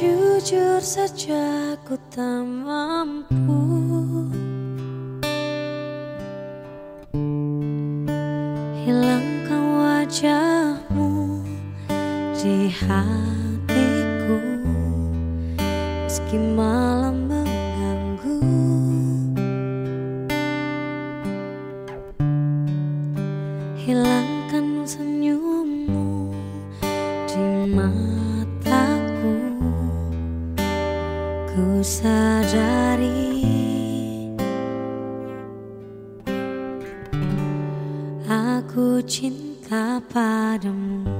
Jujur saja ku tak mampu. Hilangkan wajahmu di hatiku. Meski malam mengganggu. Hilangkan senyummu di mataku Ku sadari Aku cinta padamu.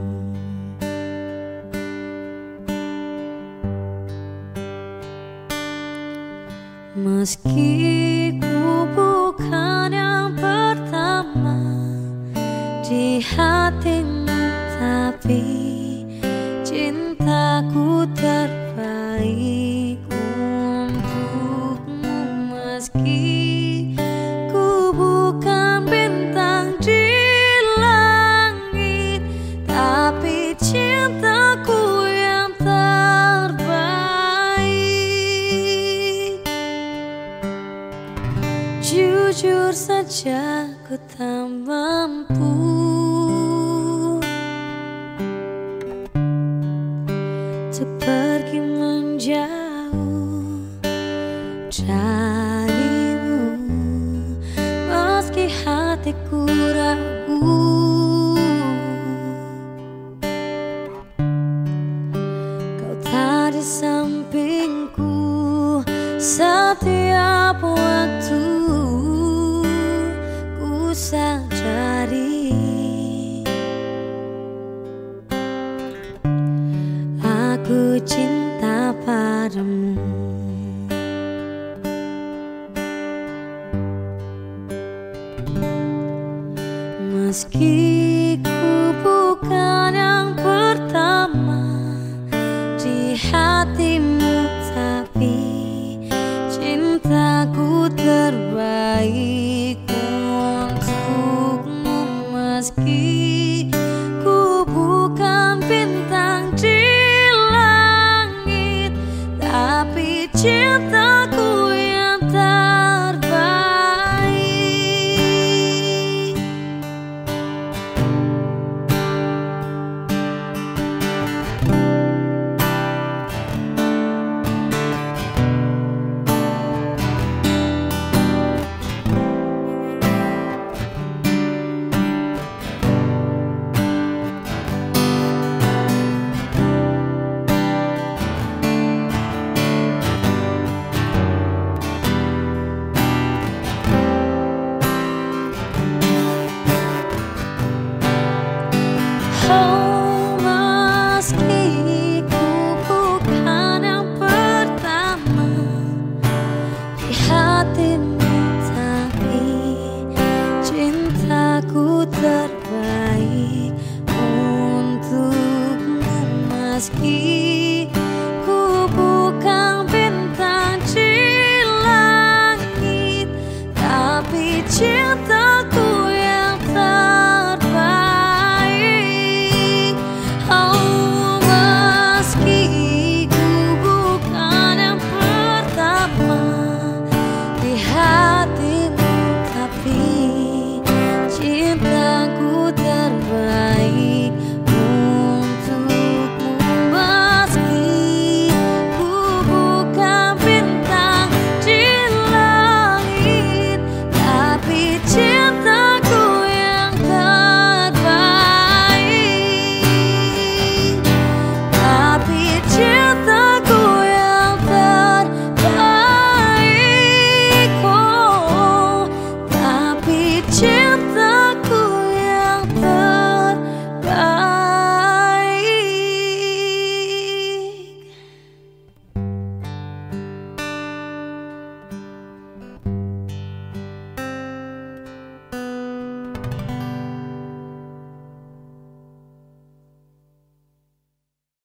Meski ku bukan yang pertama di hatimu Tapi Jujur saja ku tak mampu. Untuk pergi menjauh darimu Meski hatiku ragu. Kau tak di sampingku setiap waktu sadari Aku cinta padamu. Meski aku